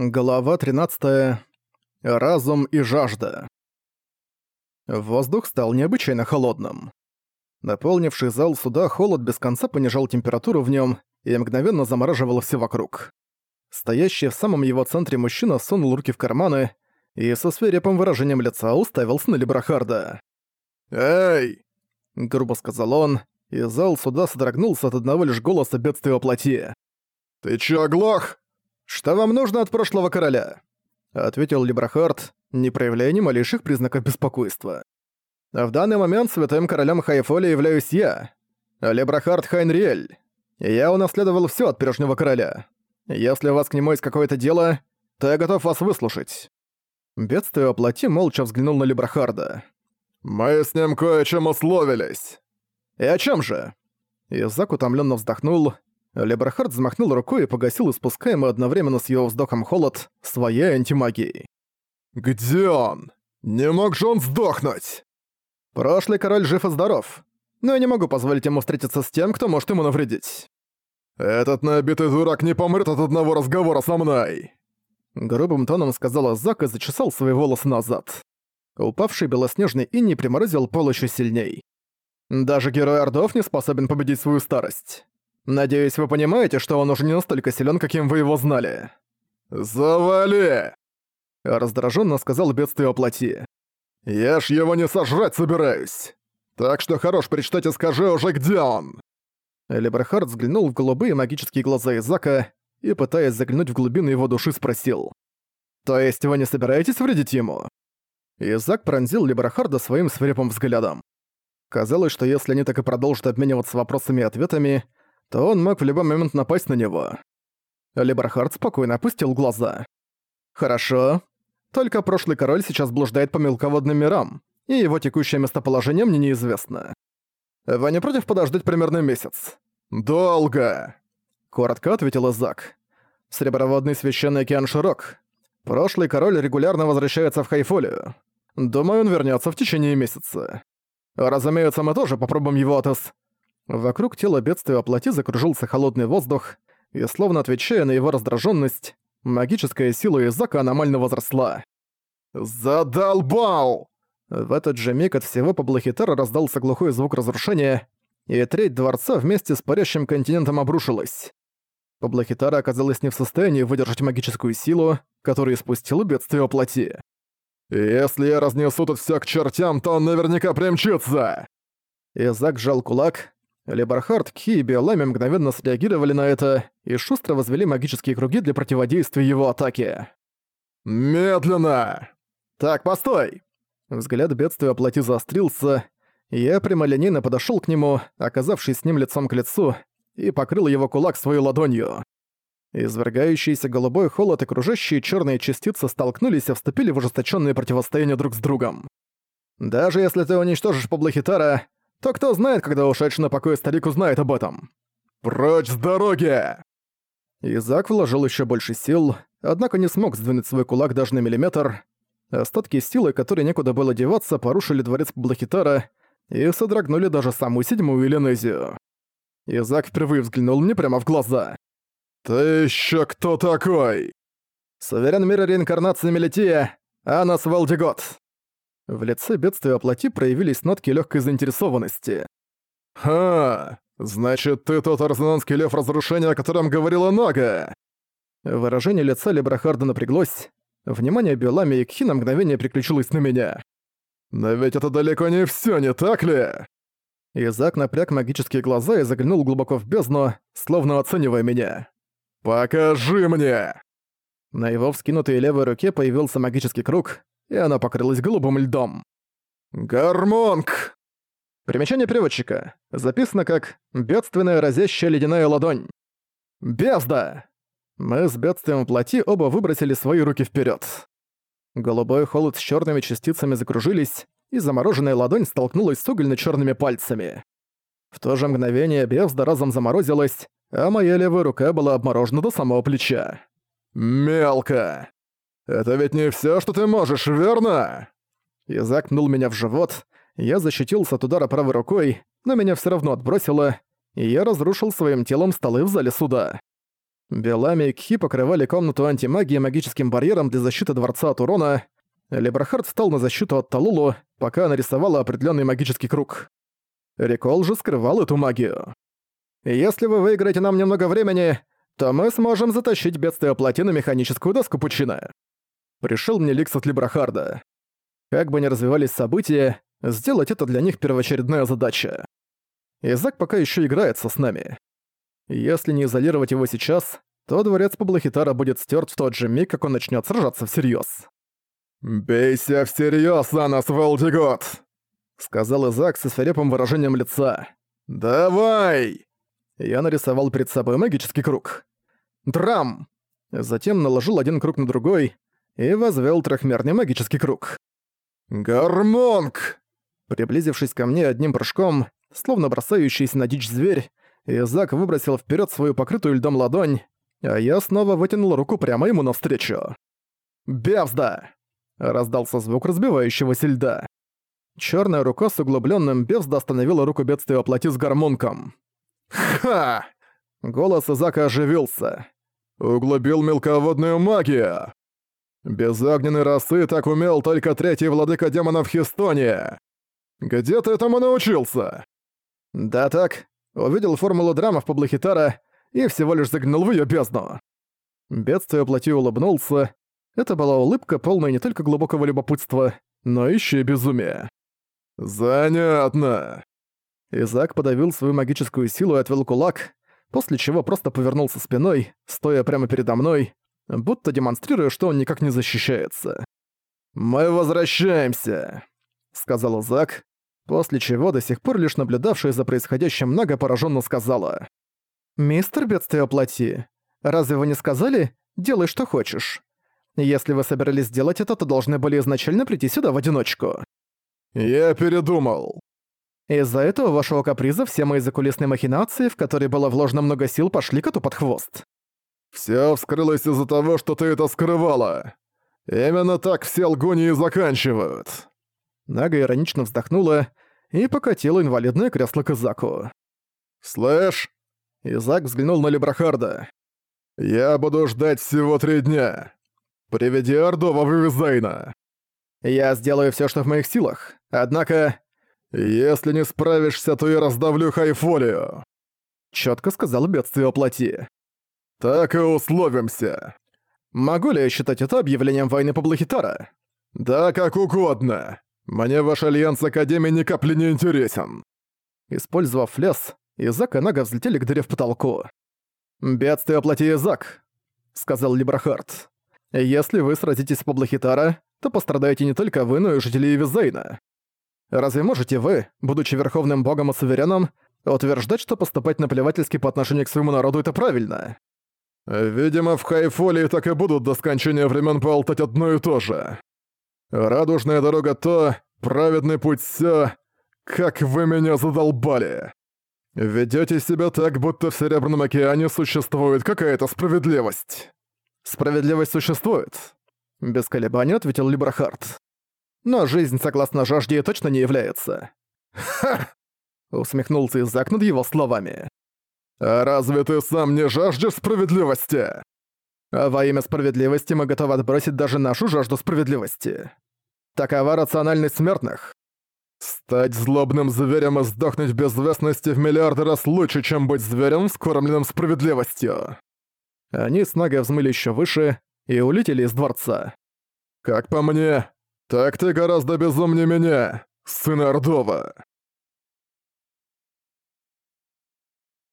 Глава 13. Разум и жажда. Воздух стал необычайно холодным. Наполнивший зал суда холод без конца понижал температуру в нем и мгновенно замораживал все вокруг. Стоящий в самом его центре мужчина сунул руки в карманы и со свирепым выражением лица уставился на Лебрахарда. «Эй!» — грубо сказал он, и зал суда содрогнулся от одного лишь голоса бедствия воплоти. «Ты чё, оглох?» «Что вам нужно от прошлого короля?» — ответил Либрахард, не проявляя ни малейших признаков беспокойства. «В данный момент святым королем Хайфоли являюсь я, Либрахард Хайнриэль. Я унаследовал все от прежнего короля. Если у вас к нему есть какое-то дело, то я готов вас выслушать». Бедствие оплати молча взглянул на Либрахарда. «Мы с ним кое чем условились». «И о чем же?» Изак утомленно вздохнул, Лебрахард взмахнул рукой и погасил испускаемый одновременно с его вздохом холод своей антимагией. «Где он? Не мог же он сдохнуть!» «Прошлый король жив и здоров, но я не могу позволить ему встретиться с тем, кто может ему навредить». «Этот набитый дурак не помрет от одного разговора со мной!» Грубым тоном сказал Зак и зачесал свои волосы назад. Упавший белоснежный инни приморозил пол еще сильней. Даже герой Ордов не способен победить свою старость. Надеюсь, вы понимаете, что он уже не настолько силен, каким вы его знали. «Завали!» Раздраженно сказал бедствие оплати. «Я ж его не сожрать собираюсь! Так что хорош причитать и скажи уже, где он!» Леберхард взглянул в голубые магические глаза Изака и, пытаясь заглянуть в глубину его души, спросил. «То есть вы не собираетесь вредить ему?» Изак пронзил Леберхарда своим свирепым взглядом. Казалось, что если они так и продолжат обмениваться вопросами и ответами, то он мог в любой момент напасть на него. Либерхард спокойно опустил глаза. «Хорошо. Только прошлый король сейчас блуждает по мелководным мирам, и его текущее местоположение мне неизвестно. Вы не против подождать примерно месяц?» «Долго!» — коротко ответил Изак. «Среброводный священный океан широк. Прошлый король регулярно возвращается в Хайфолию. Думаю, он вернется в течение месяца. Разумеется, мы тоже попробуем его отос... Вокруг тела бедствия плоти закружился холодный воздух, и словно отвечая на его раздраженность, магическая сила Изака аномально возросла. «Задолбал!» В этот же миг от всего Паблохитара раздался глухой звук разрушения, и треть дворца вместе с парящим континентом обрушилась. Паблохитара оказалась не в состоянии выдержать магическую силу, которую испустило бедствие плоти. «Если я разнесу тут всё к чертям, то он наверняка примчится!» Изак сжал кулак, Лебархард, Ки и Биолами мгновенно среагировали на это и шустро возвели магические круги для противодействия его атаке. «Медленно!» «Так, постой!» Взгляд бедствия плоти заострился, и я прямолинейно подошёл к нему, оказавшись с ним лицом к лицу, и покрыл его кулак своей ладонью. Извергающийся голубой холод и кружащие чёрные частицы столкнулись и вступили в ожесточённое противостояние друг с другом. «Даже если ты уничтожишь Паблохитара, то кто знает, когда ушедший на покой старик узнает об этом? «Прочь с дороги!» Изак вложил еще больше сил, однако не смог сдвинуть свой кулак даже на миллиметр. Остатки силы, которые некуда было деваться, порушили дворец Блахитара и содрогнули даже самую седьмую Эленезию. Изак впервые взглянул мне прямо в глаза. «Ты еще кто такой?» «Суверен мира реинкарнации Мелития, Анас Валдигот», в лице бедствия оплати проявились нотки легкой заинтересованности. «Ха! Значит, ты тот арзенанский лев разрушения, о котором говорила Нога!» Выражение лица Лебрахарда напряглось. Внимание Белами и Кхи на мгновение приключилось на меня. «Но ведь это далеко не все, не так ли?» Изак напряг магические глаза и заглянул глубоко в бездну, словно оценивая меня. «Покажи мне!» На его вскинутой левой руке появился магический круг, и она покрылась голубым льдом. «Гармонг!» Примечание переводчика. Записано как «бедственная разящая ледяная ладонь». «Безда!» Мы с бедствием плоти оба выбросили свои руки вперед. Голубой холод с черными частицами закружились, и замороженная ладонь столкнулась с угольно черными пальцами. В то же мгновение Бевзда разом заморозилась, а моя левая рука была обморожена до самого плеча. «Мелко!» «Это ведь не все, что ты можешь, верно?» Язак пнул меня в живот, я защитился от удара правой рукой, но меня все равно отбросило, и я разрушил своим телом столы в зале суда. Белами и Кхи покрывали комнату антимагией магическим барьером для защиты дворца от урона. Лебрахард встал на защиту от Талулу, пока нарисовала определенный магический круг. Рекол же скрывал эту магию. «Если вы выиграете нам немного времени, то мы сможем затащить бедствие плоти механическую доску Пучина». Пришел мне Ликс от Либрахарда. Как бы ни развивались события, сделать это для них первоочередная задача. Изак пока еще играется с нами. Если не изолировать его сейчас, то дворец Паблохитара будет стерт в тот же миг, как он начнет сражаться всерьез. «Бейся всерьез, Анас Волдигот!» сказал Изак со свирепым выражением лица. «Давай!» Я нарисовал перед собой магический круг. Драм! Затем наложил один круг на другой и возвел трехмерный магический круг. «Гормонг!» Приблизившись ко мне одним прыжком, словно бросающийся на дичь зверь, Изак выбросил вперед свою покрытую льдом ладонь, а я снова вытянул руку прямо ему навстречу. «Бевзда!» — раздался звук разбивающегося льда. Черная рука с углубленным Бевзда остановила руку бедствия плоти с гармонком. «Ха!» Голос Изака оживился. «Углубил мелководную магию! Без огненной росы так умел только третий владыка демонов Хистония! Где ты этому научился?» «Да так, увидел формулу драмов Паблохитара и всего лишь загнул в её бездну». Бедствие плоти улыбнулся. Это была улыбка, полная не только глубокого любопытства, но ещё и безумия. «Занятно!» Изак подавил свою магическую силу и отвел кулак, после чего просто повернулся спиной, стоя прямо передо мной, будто демонстрируя, что он никак не защищается. «Мы возвращаемся», — сказал Изак, после чего до сих пор лишь наблюдавшая за происходящим Нага пораженно сказала. «Мистер Бедствие Плоти, разве вы не сказали «делай, что хочешь»? Если вы собирались сделать это, то должны были изначально прийти сюда в одиночку». «Я передумал». Из-за этого вашего каприза все мои закулисные махинации, в которые было вложено много сил, пошли коту под хвост. Всё вскрылось из-за того, что ты это скрывала. Именно так все лгуни и заканчивают. Нага иронично вздохнула и покатила инвалидное кресло к Изаку. «Слышь?» Изак взглянул на Лебрахарда. «Я буду ждать всего три дня. Приведи Ордова в Вивизейна». «Я сделаю всё, что в моих силах. Однако...» «Если не справишься, то я раздавлю Хайфолию», — чётко сказал бедствие плоти. «Так и условимся». «Могу ли я считать это объявлением войны по Блахитара?» «Да, как угодно. Мне ваш альянс Академии ни капли не интересен». Использовав лес, Изак и Нага взлетели к дыре в потолку. «Бедствие плоти Изак», — сказал Либрахард. «Если вы сразитесь с Паблохитара, то пострадаете не только вы, но и жители Эвизейна. Разве можете вы, будучи верховным богом и сувереном, утверждать, что поступать наплевательски по отношению к своему народу это правильно? Видимо, в Хайфолии так и будут до скончания времен болтать одно и то же. Радужная дорога то, праведный путь все. Как вы меня задолбали! Ведете себя так, будто в Серебряном океане существует какая-то справедливость. Справедливость существует. Без колебаний ответил Либрахард. Но жизнь, согласно жажде, точно не является. Ха! Усмехнулся Изак над его словами. «А разве ты сам не жаждешь справедливости?» А во имя справедливости мы готовы отбросить даже нашу жажду справедливости. Такова рациональность смертных. Стать злобным зверем и сдохнуть в безвестности в миллиарды раз лучше, чем быть зверем, скормленным справедливостью. Они с Нагой взмыли еще выше и улетели из дворца. Как по мне, так ты гораздо безумнее меня, сын Ордова.